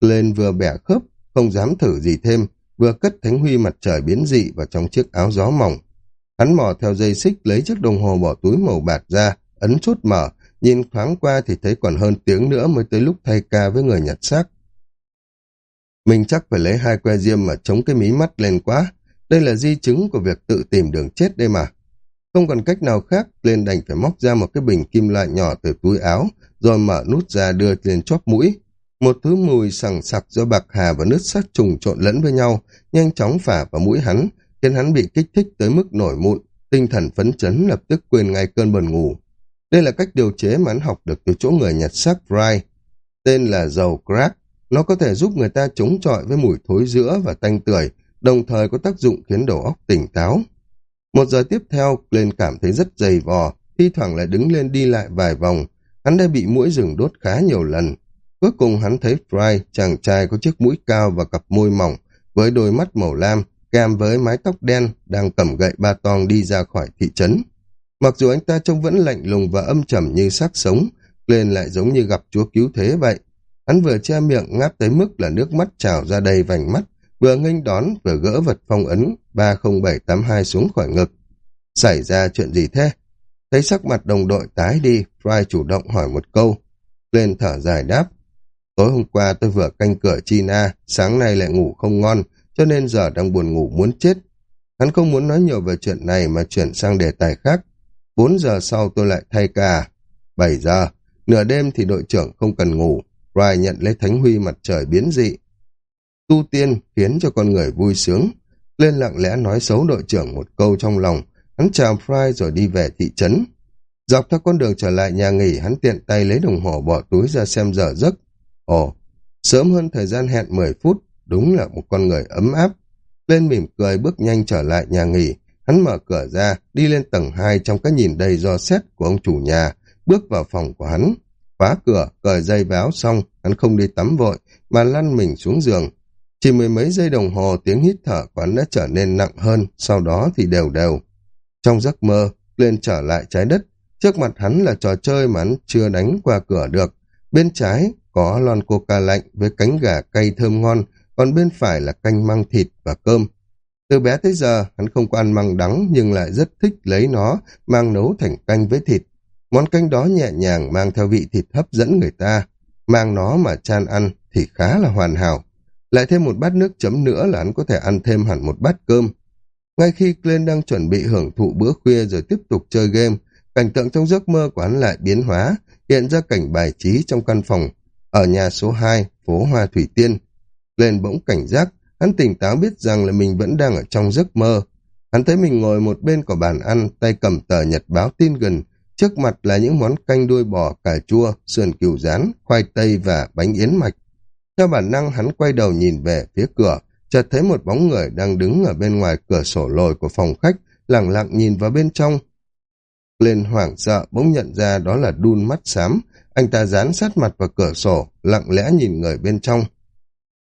Lên vừa bẻ khớp, không dám thử gì thêm, vừa cất thánh huy mặt trời biến dị vào trong chiếc áo gió mỏng. Hắn mò theo dây xích lấy chiếc đồng hồ bỏ túi màu bạc ra, ấn chốt mở, nhìn thoáng qua thì thấy còn hơn tiếng nữa mới tới lúc thay ca với người nhặt xác. Mình chắc phải lấy hai que diêm mà chống cái mí mắt lên quá. Đây là di chứng của việc tự tìm đường chết đây mà. Không còn cách nào khác, lên đành phải móc ra một cái bình kim loại nhỏ từ túi áo, rồi mở nút ra đưa lên chóp mũi. Một thứ mùi sằng sặc do bạc hà và nước sát trùng trộn lẫn với nhau, nhanh chóng phả vào mũi hắn, khiến hắn bị kích thích tới mức nổi mụn, tinh thần phấn chấn lập tức quên ngay cơn buồn ngủ. Đây là cách điều chế mà hắn học được từ chỗ người nhặt xác Fry. Tên là dầu crack. Nó có thể giúp người ta chống chọi với mùi thối giữa và tanh tưởi, đồng thời có tác dụng khiến đầu óc tỉnh táo. Một giờ tiếp theo, Glenn cảm thấy rất dày vò, thi thoảng lại đứng lên đi lại vài vòng. Hắn đã bị mũi rừng đốt khá nhiều lần. Cuối cùng hắn thấy Fry, chàng trai có chiếc mũi cao và cặp môi mỏng, với đôi mắt màu lam, kèm với mái tóc đen, đang cầm gậy ba tong đi ra khỏi thị trấn. Mặc dù anh ta trông vẫn lạnh lùng và âm trầm như xác sống, lên lại giống như gặp chúa cứu thế vậy. Hắn vừa che miệng ngáp tới mức là nước mắt trào ra đầy vành mắt, vừa nghênh đón vừa gỡ vật phong ấn 30782 xuống khỏi ngực. Xảy ra chuyện gì thế? Thấy sắc mặt đồng đội tái đi, Fry chủ động hỏi một câu. Lên thở dài đáp. Tối hôm qua tôi vừa canh cửa China, sáng nay lại ngủ không ngon, cho nên giờ đang buồn ngủ muốn chết. Hắn không muốn nói nhiều về chuyện này mà chuyển sang đề tài khác. 4 giờ sau tôi lại thay ca. 7 giờ, nửa đêm thì đội trưởng không cần ngủ. Rai nhận lấy thánh huy mặt trời biến dị. Tu tiên khiến cho con người vui sướng. Lên lặng lẽ nói xấu đội trưởng một câu trong lòng. Hắn chào Fry rồi đi về thị trấn. Dọc theo con đường trở lại nhà nghỉ, hắn tiện tay lấy đồng hồ bỏ túi ra xem giờ giấc. Ồ, sớm hơn thời gian hẹn 10 phút, đúng là một con người ấm áp. Lên mỉm cười bước nhanh trở lại nhà nghỉ, hắn mở cửa ra, đi lên tầng 2 trong cái nhìn đầy do xét của ông chủ nhà, bước vào phòng của hắn. Khóa cửa, cởi dây váo xong, hắn không đi tắm vội, mà lăn mình xuống giường. Chỉ mười mấy giây đồng hồ tiếng hít thở của hắn đã trở nên nặng hơn, sau đó thì đều đều. Trong giấc mơ, lên trở lại trái đất, trước mặt hắn là trò chơi mà hắn chưa đánh qua cửa được. Bên trái có lon coca lạnh với cánh gà cay thơm ngon, còn bên phải là canh măng thịt và cơm. Từ bé tới giờ, hắn không có ăn măng đắng nhưng lại rất thích lấy nó, mang nấu thành canh với thịt. Món canh đó nhẹ nhàng mang theo vị thịt hấp dẫn người ta. Mang nó mà chan ăn thì khá là hoàn hảo. Lại thêm một bát nước chấm nữa là hắn có thể ăn thêm hẳn một bát cơm. Ngay khi Glenn đang chuẩn bị hưởng thụ bữa khuya rồi tiếp tục chơi game, cảnh tượng trong giấc mơ của hắn lại biến hóa, hiện ra cảnh bài trí trong căn phòng ở nhà số 2, phố Hoa Thủy Tiên. Glenn bỗng cảnh giác, hắn tỉnh táo biết rằng là mình vẫn đang ở trong giấc mơ. Hắn thấy mình ngồi một bên của bàn ăn, tay cầm tờ nhật báo tin gần, trước mặt là những món canh đuôi bò, cà chua, sườn cừu rán, khoai tây và bánh yến mạch. Theo bản năng hắn quay đầu nhìn về phía cửa, chợt thấy một bóng người đang đứng ở bên ngoài cửa sổ lồi của phòng khách, lặng lặng nhìn vào bên trong. Lên hoảng sợ bỗng nhận ra đó là đun mắt xám, anh ta dán sát mặt vào cửa sổ, lặng lẽ nhìn người bên trong.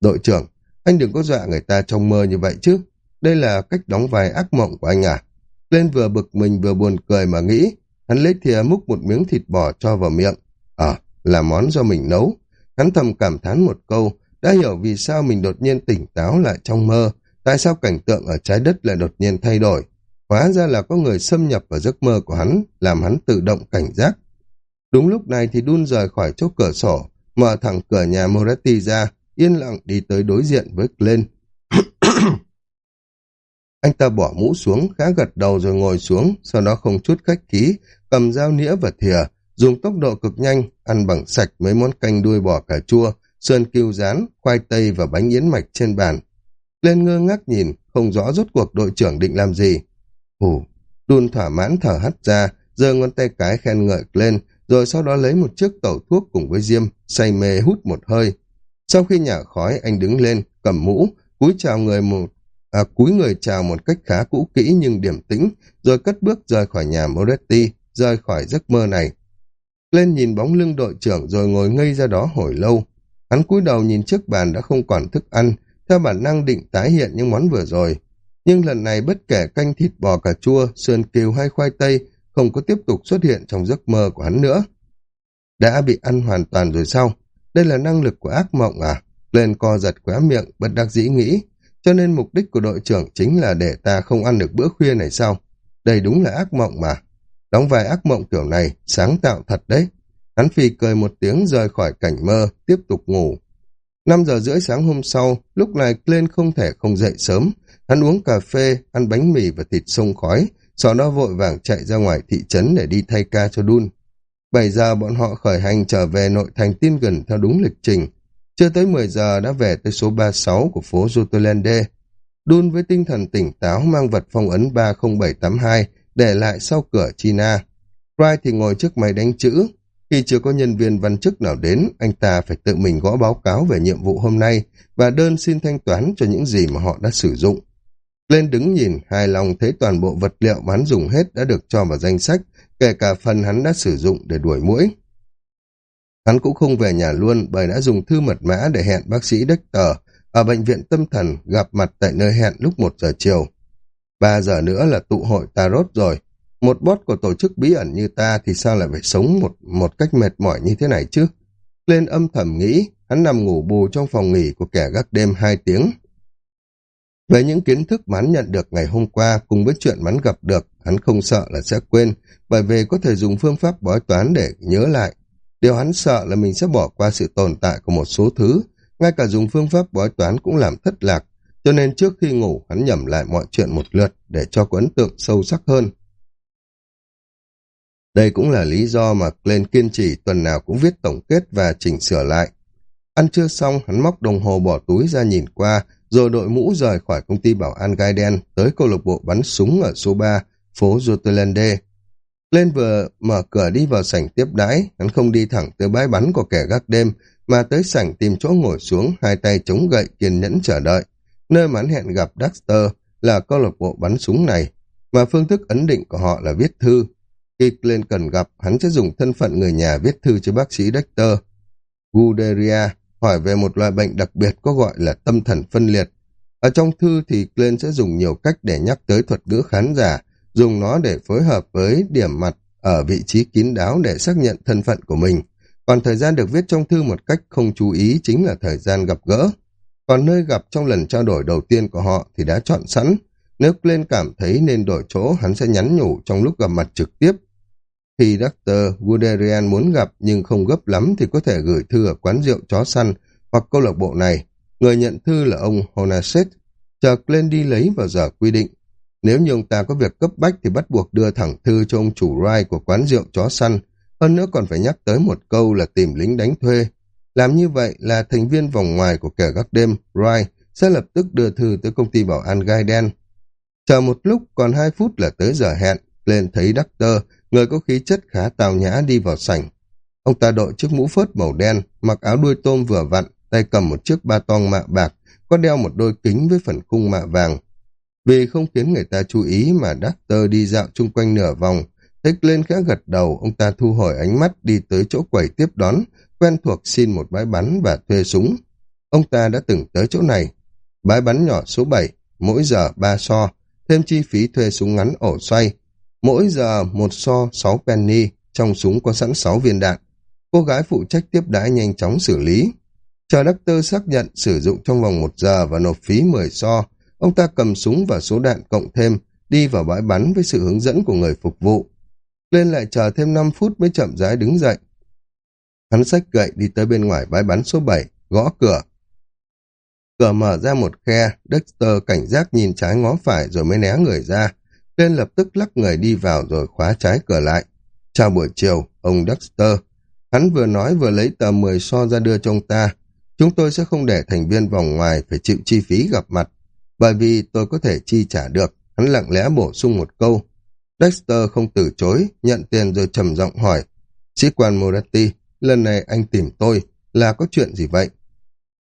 Đội trưởng, anh đừng có dọa người ta trong mơ như vậy chứ. Đây là cách đóng vai ác mộng của anh à? Lên vừa bực mình vừa buồn cười mà nghĩ. Hắn lấy thìa múc một miếng thịt bò cho vào miệng. Ờ, là món do mình nấu. Hắn thầm cảm thán một câu, đã hiểu vì sao mình đột nhiên tỉnh táo lại trong mơ, tại sao cảnh tượng ở trái đất lại đột nhiên thay đổi. Hóa ra là có người xâm nhập vào giấc mơ của hắn, làm hắn tự động cảnh giác. Đúng lúc này thì đun rời khỏi chỗ cửa sổ, mở thẳng cửa nhà Moretti ra, yên lặng đi tới đối diện với Glenn. (clears throat) Anh ta bỏ mũ xuống, khá gật đầu rồi ngồi xuống, sau đó không chút khách khí, cầm dao nĩa và thìa, dùng tốc độ cực nhanh, ăn bằng sạch mấy món canh đuôi bò cà chua, sơn kiêu rán, khoai tây và bánh yến mạch trên bàn. Lên ngơ ngác nhìn, không rõ rốt cuộc đội trưởng định làm gì. Hù, đun thỏa mãn thở hắt ra, giơ ngón tay cái khen ngợi lên, rồi sau đó lấy một chiếc tẩu thuốc cùng với diêm, say mê hút một hơi. Sau khi nhả khói, anh đứng lên, cầm mũ, cúi chào người một à, cúi người chào một cách khá cũ kỹ nhưng điểm tĩnh, rồi cất bước rời khỏi nhà Moretti, rời khỏi giấc mơ này. Lên nhìn bóng lưng đội trưởng rồi ngồi ngây ra đó hồi lâu. Hắn cúi đầu nhìn trước bàn đã không còn thức ăn, theo bản năng định tái hiện những món vừa rồi. Nhưng lần này bất kể canh thịt bò cà chua, sườn kiều hay khoai tây không có tiếp tục xuất hiện trong giấc mơ của hắn nữa. Đã bị ăn hoàn toàn rồi sao? Đây là năng lực của ác mộng à? Lên co giật khóe miệng, bất đắc dĩ nghĩ. Cho nên mục đích của đội trưởng chính là để ta không ăn được bữa khuya này sao? Đây đúng là ác mộng mà. Đóng vai ác mộng kiểu này, sáng tạo thật đấy. Hắn phi cười một tiếng rời khỏi cảnh mơ, tiếp tục ngủ. 5 giờ rưỡi sáng hôm sau, lúc này Glenn không thể không dậy sớm. Hắn uống cà phê, ăn bánh mì và thịt sông khói, sau đó vội vàng chạy ra ngoài thị trấn để đi thay ca cho Đun. 7 giờ bọn họ khởi hành trở về nội thành tin gần theo đúng lịch trình. Chưa tới 10 giờ đã về tới số 36 của phố Jutolende. Đun với tinh thần tỉnh táo mang vật phong ấn 30782 để lại sau cửa China. Wright thì ngồi trước máy đánh chữ. Khi chưa có nhân viên văn chức nào đến, anh ta phải tự mình gõ báo cáo về nhiệm vụ hôm nay và đơn xin thanh toán cho những gì mà họ đã sử dụng. Lên đứng nhìn, hài lòng thấy toàn bộ vật liệu bán dùng hết đã được cho vào danh sách, kể cả phần hắn đã sử dụng để đuổi mũi. Hắn cũng không về nhà luôn bởi đã dùng thư mật mã để hẹn bác sĩ Dexter ở bệnh viện tâm thần gặp mặt tại nơi hẹn lúc 1 giờ chiều. 3 giờ nữa là tụ hội Tarot rồi. Một bot của tổ chức bí ẩn như ta thì sao lại phải sống một một cách mệt mỏi như thế này chứ? Lên âm thầm nghĩ, hắn nằm ngủ bù trong phòng nghỉ của kẻ gác đêm 2 tiếng. Về những kiến thức mà hắn nhận được ngày hôm qua cùng với chuyện hắn gặp được, hắn không sợ là sẽ quên, bởi vì có thể dùng phương pháp bói toán để nhớ lại. Điều hắn sợ là mình sẽ bỏ qua sự tồn tại của một số thứ, ngay cả dùng phương pháp bói toán cũng làm thất lạc, cho nên trước khi ngủ hắn nhẩm lại mọi chuyện một lượt để cho có ấn tượng sâu sắc hơn. Đây cũng là lý do mà Glenn kiên trì tuần nào cũng viết tổng kết và chỉnh sửa lại. Ăn trưa xong, hắn móc đồng hồ bỏ túi ra nhìn qua, rồi đội mũ rời khỏi công ty bảo an gai đen tới câu lạc bộ bắn súng ở số 3, phố Jotelande. Lên vừa mở cửa đi vào sảnh tiếp đãi, hắn không đi thẳng tới bãi bắn của kẻ gác đêm, mà tới sảnh tìm chỗ ngồi xuống, hai tay chống gậy kiên nhẫn chờ đợi. Nơi mà hắn hẹn gặp Daxter là câu lạc bộ bắn súng này, mà phương thức ấn định của họ là viết thư. Khi lên cần gặp, hắn sẽ dùng thân phận người nhà viết thư cho bác sĩ Daxter. Guderia hỏi về một loại bệnh đặc biệt có gọi là tâm thần phân liệt. Ở trong thư thì Glenn sẽ dùng nhiều cách để nhắc tới thuật ngữ khán giả, dùng nó để phối hợp với điểm mặt ở vị trí kín đáo để xác nhận thân phận của mình. Còn thời gian được viết trong thư một cách không chú ý chính là thời gian gặp gỡ. Còn nơi gặp trong lần trao đổi đầu tiên của họ thì đã chọn sẵn. Nếu Glenn cảm thấy nên đổi chỗ, hắn sẽ nhắn nhủ trong lúc gặp mặt trực tiếp. Khi Dr. Guderian muốn gặp nhưng không gấp lắm thì có thể gửi thư ở quán rượu chó săn hoặc câu lạc bộ này. Người nhận thư là ông Honaset. Chờ Glenn đi lấy vào giờ quy định. Nếu như ông ta có việc cấp bách thì bắt buộc đưa thẳng thư cho ông chủ Rai của quán rượu chó săn. Hơn nữa còn phải nhắc tới một câu là tìm lính đánh thuê. Làm như vậy là thành viên vòng ngoài của kẻ gác đêm, Rai, sẽ lập tức đưa thư tới công ty bảo an gai đen. Chờ một lúc, còn hai phút là tới giờ hẹn, lên thấy Doctor, người có khí chất khá tào nhã đi vào sảnh. Ông ta đội chiếc mũ phớt màu đen, mặc áo đuôi tôm vừa vặn, tay cầm một chiếc ba tong mạ bạc, có đeo một đôi kính với phần khung mạ vàng. Vì không khiến người ta chú ý mà Doctor đi dạo chung quanh nửa vòng, thích lên khẽ gật đầu, ông ta thu hồi ánh mắt đi tới chỗ quầy tiếp đón, quen thuộc xin một bãi bắn và thuê súng. Ông ta đã từng tới chỗ này. Bãi bắn nhỏ số 7, mỗi giờ 3 so, thêm chi phí thuê súng ngắn ổ xoay. Mỗi giờ một so 6 penny, trong súng có sẵn 6 viên đạn. Cô gái phụ trách tiếp đãi nhanh chóng xử lý. Chờ đắc tơ xác nhận sử dụng trong vòng một giờ và nộp phí 10 so, ông ta cầm súng và số đạn cộng thêm, đi vào bãi bắn với sự hướng dẫn của người phục vụ. Lên lại chờ thêm 5 phút mới chậm rãi đứng dậy. Hắn sách gậy đi tới bên ngoài bãi bắn số 7, gõ cửa. Cửa mở ra một khe, Dexter cảnh giác nhìn trái ngó phải rồi mới né người ra. Lên lập tức lắc người đi vào rồi khóa trái cửa lại. Chào buổi chiều, ông Dexter. Hắn vừa nói vừa lấy tờ 10 so ra đưa cho ông ta. Chúng tôi sẽ không để thành viên vòng ngoài phải chịu chi phí gặp mặt. Bởi vì tôi có thể chi trả được. Hắn lặng lẽ bổ sung một câu. Dexter không từ chối, nhận tiền rồi trầm giọng hỏi. Sĩ quan Moratti, lần này anh tìm tôi, là có chuyện gì vậy?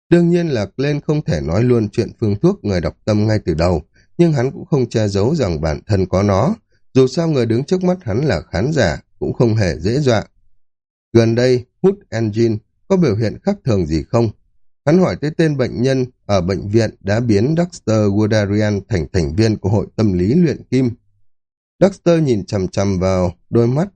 Đương nhiên là Glenn không thể nói luôn chuyện phương thuốc người đọc tâm ngay từ đầu, nhưng hắn cũng không che giấu rằng bản thân có nó. Dù sao người đứng trước mắt hắn là khán giả, cũng không hề dễ dọa. Gần đây, hút engine có biểu hiện khác thường gì không? Hắn hỏi tới tên bệnh nhân ở bệnh viện đã biến Dr. Woodarian thành thành viên của hội tâm lý luyện kim. Dr. nhìn chằm chằm vào đôi mắt,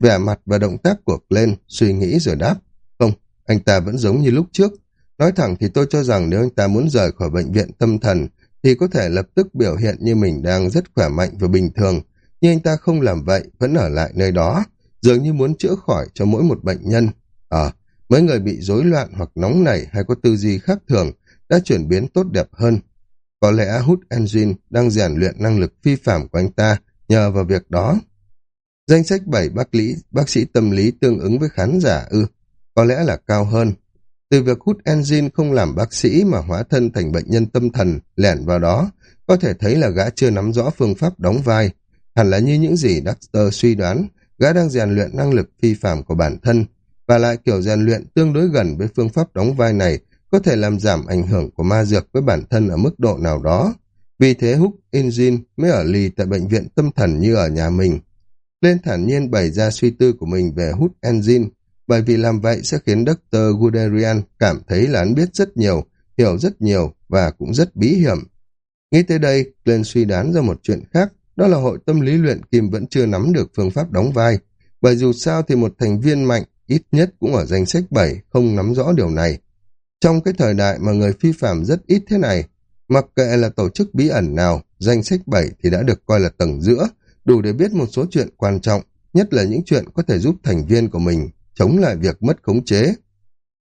vẻ mặt và động tác của Glenn, suy nghĩ rồi đáp. Không, anh ta vẫn giống như lúc trước. Nói thẳng thì tôi cho rằng nếu anh ta muốn rời khỏi bệnh viện tâm thần thì có thể lập tức biểu hiện như mình đang rất khỏe mạnh và bình thường. Nhưng anh ta không làm vậy, vẫn ở lại nơi đó, dường như muốn chữa khỏi cho mỗi một bệnh nhân. Ờ, mấy người bị rối loạn hoặc nóng nảy hay có tư duy khác thường đã chuyển biến tốt đẹp hơn. Có lẽ hút engine đang rèn luyện năng lực phi phạm của anh ta nhờ vào việc đó. Danh sách 7 bác, lý, bác sĩ tâm lý tương ứng với khán giả ư, có lẽ là cao hơn. Từ việc hút engine không làm bác sĩ mà hóa thân thành bệnh nhân tâm thần lẻn vào đó, có thể thấy là gã chưa nắm rõ phương pháp đóng vai. Hẳn là như những gì Dexter suy đoán, gã đang rèn luyện năng lực phi phạm của bản thân, và lại kiểu rèn luyện tương đối gần với phương pháp đóng vai này có thể làm giảm ảnh hưởng của ma dược với bản thân ở mức độ nào đó. Vì thế Húc Injin mới ở lì tại bệnh viện tâm thần như ở nhà mình. Lên thản nhiên bày ra suy tư của mình về Húc Injin, bởi vì làm vậy sẽ khiến Dr. Guderian cảm thấy là hắn biết rất nhiều, hiểu rất nhiều và cũng rất bí hiểm. Nghĩ tới đây, Glenn suy đoán ra một chuyện khác, đó là hội tâm lý luyện kim vẫn chưa nắm được phương pháp đóng vai, bởi dù sao thì một thành viên mạnh ít nhất cũng ở danh sách 7 không nắm rõ điều này. Trong cái thời đại mà người phi phạm rất ít thế này, Mặc kệ là tổ chức bí ẩn nào, danh sách 7 thì đã được coi là tầng giữa, đủ để biết một số chuyện quan trọng, nhất là những chuyện có thể giúp thành viên của mình chống lại việc mất khống chế.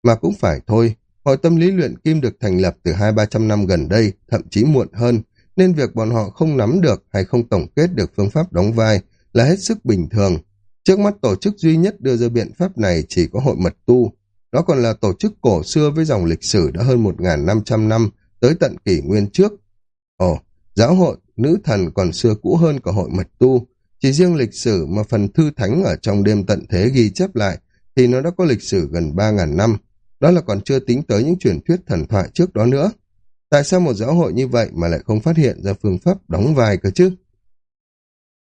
Mà cũng phải thôi, hội tâm lý luyện kim được thành lập từ hai ba trăm năm gần đây, thậm chí muộn hơn, nên việc bọn họ không nắm được hay không tổng kết được phương pháp đóng vai là hết sức bình thường. Trước mắt tổ chức duy nhất đưa ra biện pháp này chỉ có hội mật tu. Đó còn là tổ chức cổ xưa với dòng lịch sử đã hơn 1.500 năm, tới tận kỷ nguyên trước. Ồ, giáo hội, nữ thần còn xưa cũ hơn cả hội mật tu. Chỉ riêng lịch sử mà phần thư thánh ở trong đêm tận thế ghi chép lại thì nó đã có lịch sử gần 3.000 năm. Đó là còn chưa tính tới những truyền thuyết thần thoại trước đó nữa. Tại sao một giáo hội như vậy mà lại không phát hiện ra phương pháp đóng vai cơ chứ?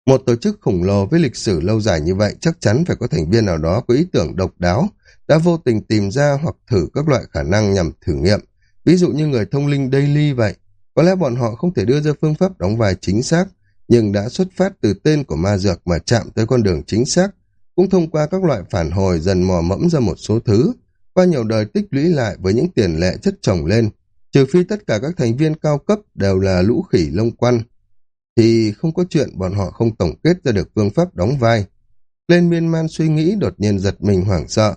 Một tổ chức khổng lồ với lịch sử lâu dài như vậy chắc chắn phải có thành viên nào đó có ý tưởng độc đáo, đã vô tình tìm ra hoặc thử các loại khả năng nhằm thử nghiệm. Ví dụ như người thông linh Daily vậy, có lẽ bọn họ không thể đưa ra phương pháp đóng vai chính xác, nhưng đã xuất phát từ tên của ma dược mà chạm tới con đường chính xác, cũng thông qua các loại phản hồi dần mò mẫm ra một số thứ, qua nhiều đời tích lũy lại với những tiền lệ chất chồng lên, trừ phi tất cả các thành viên cao cấp đều là lũ khỉ lông quăn, thì không có chuyện bọn họ không tổng kết ra được phương pháp đóng vai. Lên miên man suy nghĩ đột nhiên giật mình hoảng sợ.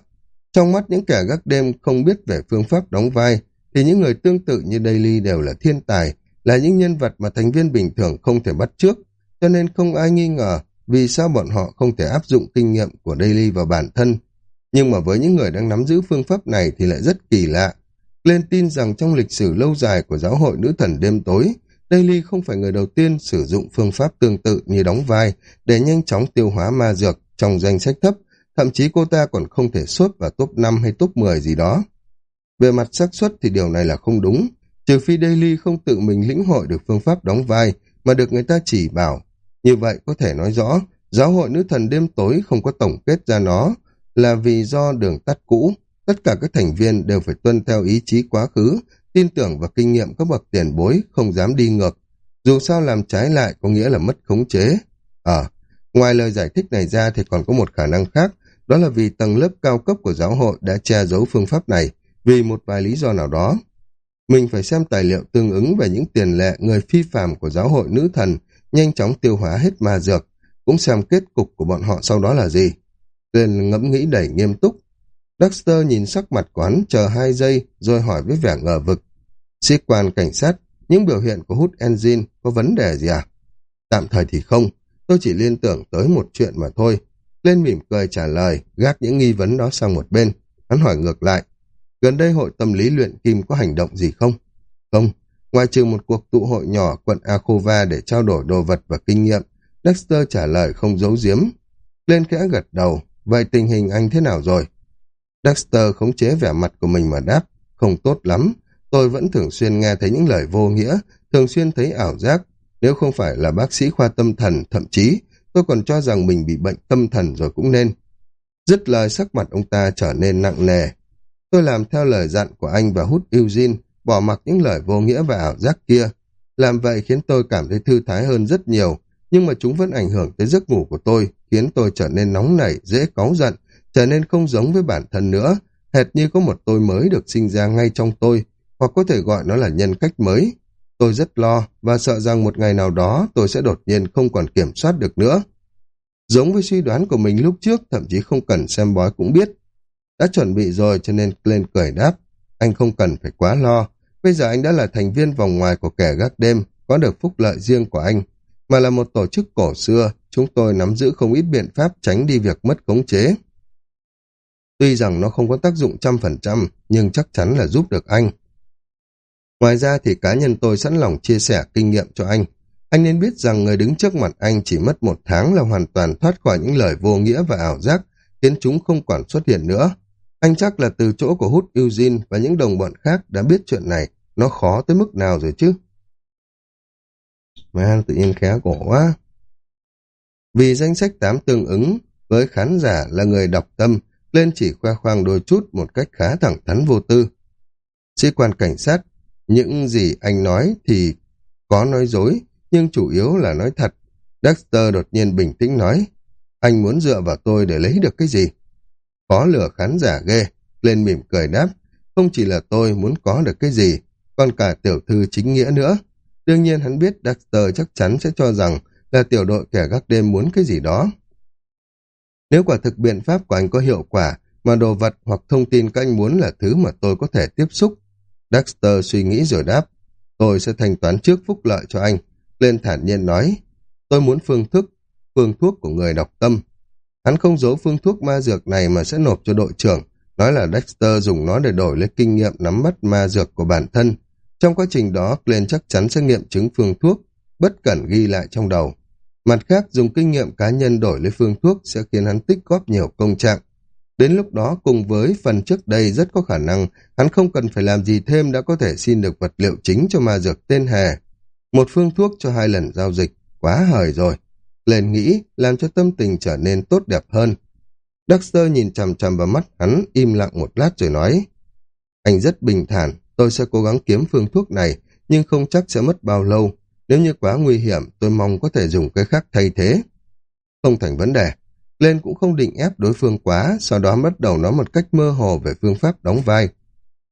Trong mắt những kẻ gác đêm không biết về phương pháp đóng vai, thì những người tương tự như Daily đều là thiên tài, là những nhân vật mà thành viên bình thường không thể bắt trước, cho nên không ai nghi ngờ vì sao bọn họ không thể áp dụng kinh nghiệm của Daily vào bản thân. Nhưng mà với những người đang nắm giữ phương pháp này thì lại rất kỳ lạ. Lên tin rằng trong lịch sử lâu dài của giáo hội nữ thần đêm tối, Daily không phải người đầu tiên sử dụng phương pháp tương tự như đóng vai để nhanh chóng tiêu hóa ma dược trong danh sách thấp, thậm chí cô ta còn không thể xuất vào top 5 hay top 10 gì đó. Về mặt xác suất thì điều này là không đúng, trừ phi Daily không tự mình lĩnh hội được phương pháp đóng vai mà được người ta chỉ bảo. Như vậy có thể nói rõ, giáo hội nữ thần đêm tối không có tổng kết ra nó là vì do đường tắt cũ, tất cả các thành viên đều phải tuân theo ý chí quá khứ tin tưởng và kinh nghiệm các bậc tiền bối, không dám đi ngược. Dù sao làm trái lại có nghĩa là mất khống chế. Ờ, ngoài lời giải thích này ra thì còn có một khả năng khác, đó là vì tầng lớp cao cấp của giáo hội đã che giấu phương pháp này vì một vài lý do nào đó. Mình phải xem tài liệu tương ứng về những tiền lệ người phi phàm của giáo hội nữ thần nhanh chóng tiêu hóa hết ma dược, cũng xem kết cục của bọn họ sau đó là gì. Tuyền ngẫm nghĩ đầy nghiêm túc, Dexter nhìn sắc mặt quán chờ hai giây rồi hỏi với vẻ ngờ vực. Sĩ quan cảnh sát, những biểu hiện của hút engine có vấn đề gì à? Tạm thời thì không, tôi chỉ liên tưởng tới một chuyện mà thôi. Lên mỉm cười trả lời, gác những nghi vấn đó sang một bên. Hắn hỏi ngược lại, gần đây hội tâm lý luyện kim có hành động gì không? Không, ngoài trừ một cuộc tụ hội nhỏ quận Akova để trao đổi đồ vật và kinh nghiệm, Dexter trả lời không giấu giếm. Lên khẽ gật đầu, vậy tình hình anh thế nào rồi? Dexter khống chế vẻ mặt của mình mà đáp, không tốt lắm. Tôi vẫn thường xuyên nghe thấy những lời vô nghĩa, thường xuyên thấy ảo giác. Nếu không phải là bác sĩ khoa tâm thần, thậm chí tôi còn cho rằng mình bị bệnh tâm thần rồi cũng nên. Dứt lời sắc mặt ông ta trở nên nặng nề. Tôi làm theo lời dặn của anh và hút Eugene, bỏ mặc những lời vô nghĩa và ảo giác kia. Làm vậy khiến tôi cảm thấy thư thái hơn rất nhiều, nhưng mà chúng vẫn ảnh hưởng tới giấc ngủ của tôi, khiến tôi trở nên nóng nảy, dễ cáu giận, trở nên không giống với bản thân nữa, hệt như có một tôi mới được sinh ra ngay trong tôi, hoặc có thể gọi nó là nhân cách mới. Tôi rất lo và sợ rằng một ngày nào đó tôi sẽ đột nhiên không còn kiểm soát được nữa. Giống với suy đoán của mình lúc trước, thậm chí không cần xem bói cũng biết. Đã chuẩn bị rồi cho nên lên cười đáp. Anh không cần phải quá lo. Bây giờ anh đã là thành viên vòng ngoài của kẻ gác đêm, có được phúc lợi riêng của anh. Mà là một tổ chức cổ xưa, chúng tôi nắm giữ không ít biện pháp tránh đi việc mất khống chế. Tuy rằng nó không có tác dụng trăm phần trăm, nhưng chắc chắn là giúp được anh. Ngoài ra thì cá nhân tôi sẵn lòng chia sẻ kinh nghiệm cho anh. Anh nên biết rằng người đứng trước mặt anh chỉ mất một tháng là hoàn toàn thoát khỏi những lời vô nghĩa và ảo giác, khiến chúng không còn xuất hiện nữa. Anh chắc là từ chỗ của hút Eugene và những đồng bọn khác đã biết chuyện này, nó khó tới mức nào rồi chứ. Mà tự nhiên khéo cổ quá. Vì danh sách 8 tương ứng với khán giả là người đọc tâm, lên chỉ khoe khoang đôi chút một cách khá thẳng thắn vô tư. Sĩ quan cảnh sát, những gì anh nói thì có nói dối, nhưng chủ yếu là nói thật. Dexter đột nhiên bình tĩnh nói, anh muốn dựa vào tôi để lấy được cái gì? Có lửa khán giả ghê, lên mỉm cười đáp, không chỉ là tôi muốn có được cái gì, còn cả tiểu thư chính nghĩa nữa. Đương nhiên hắn biết Dexter chắc chắn sẽ cho rằng là tiểu đội kẻ gác đêm muốn cái gì đó. Nếu quả thực biện pháp của anh có hiệu quả, mà đồ vật hoặc thông tin các anh muốn là thứ mà tôi có thể tiếp xúc. Dexter suy nghĩ rồi đáp, tôi sẽ thanh toán trước phúc lợi cho anh. Lên thản nhiên nói, tôi muốn phương thức, phương thuốc của người đọc tâm. Hắn không giấu phương thuốc ma dược này mà sẽ nộp cho đội trưởng, nói là Dexter dùng nó để đổi lấy kinh nghiệm nắm bắt ma dược của bản thân. Trong quá trình đó, Glenn chắc chắn sẽ nghiệm chứng phương thuốc, bất cẩn ghi lại trong đầu. Mặt khác, dùng kinh nghiệm cá nhân đổi lấy phương thuốc sẽ khiến hắn tích góp nhiều công trạng. Đến lúc đó, cùng với phần trước đây rất có khả năng, hắn không cần phải làm gì thêm đã có thể xin được vật liệu chính cho ma dược tên hề. Một phương thuốc cho hai lần giao dịch, quá hời rồi. Lên nghĩ, làm cho tâm tình trở nên tốt đẹp hơn. Dexter nhìn chằm chằm vào mắt hắn, im lặng một lát rồi nói. Anh rất bình thản, tôi sẽ cố gắng kiếm phương thuốc này, nhưng không chắc sẽ mất bao lâu. Nếu như quá nguy hiểm, tôi mong có thể dùng cái khác thay thế. Không thành vấn đề. Lên cũng không định ép đối phương quá, sau đó bắt đầu nói một cách mơ hồ về phương pháp đóng vai.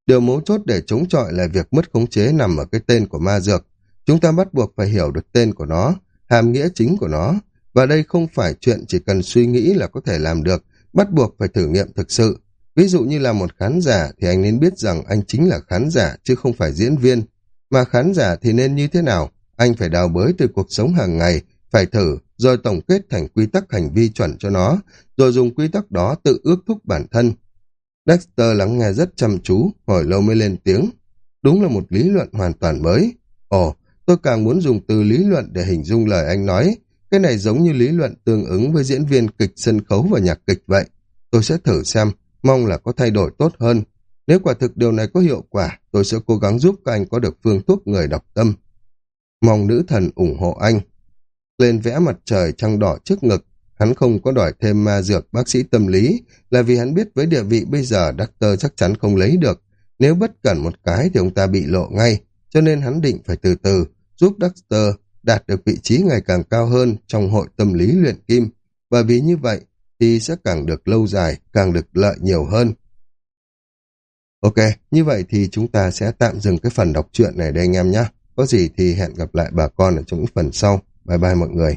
Điều mấu chốt để chống chọi là việc mất khống chế nằm ở cái tên của ma dược. Chúng ta bắt buộc phải hiểu được tên của nó, hàm nghĩa chính của nó, và đây không phải chuyện chỉ cần suy nghĩ là có thể làm được, bắt buộc phải thử nghiệm thực sự. Ví dụ như là một khán giả thì anh nên biết rằng anh chính là khán giả chứ không phải diễn viên. Mà khán giả thì nên như thế nào? Anh phải đào bới từ cuộc sống hàng ngày, phải thử, rồi tổng kết thành quy tắc hành vi chuẩn cho nó, rồi dùng quy tắc đó tự ước thúc bản thân. Dexter lắng nghe rất chăm chú, hồi lâu mới lên tiếng. Đúng là một lý luận hoàn toàn mới. Ồ, tôi càng muốn dùng từ lý luận để hình dung lời anh nói. Cái này giống như lý luận tương ứng với diễn viên kịch sân khấu và nhạc kịch vậy. Tôi sẽ thử xem, mong là có thay đổi tốt hơn. Nếu quả thực điều này có hiệu quả, tôi sẽ cố gắng giúp các anh có được phương thuốc người đọc tâm. Mong nữ thần ủng hộ anh. Lên vẽ mặt trời trăng đỏ trước ngực, hắn không có đòi thêm ma dược bác sĩ tâm lý, là vì hắn biết với địa vị bây giờ Doctor chắc chắn không lấy được. Nếu bất cẩn một cái thì ông ta bị lộ ngay, cho nên hắn định phải từ từ giúp Doctor đạt được vị trí ngày càng cao hơn trong hội tâm lý luyện kim, và vì như vậy thì sẽ càng được lâu dài, càng được lợi nhiều hơn. Ok, như vậy thì chúng ta sẽ tạm dừng cái phần đọc truyện này đây anh em nhé. Có gì thì hẹn gặp lại bà con ở trong những phần sau. Bye bye mọi người.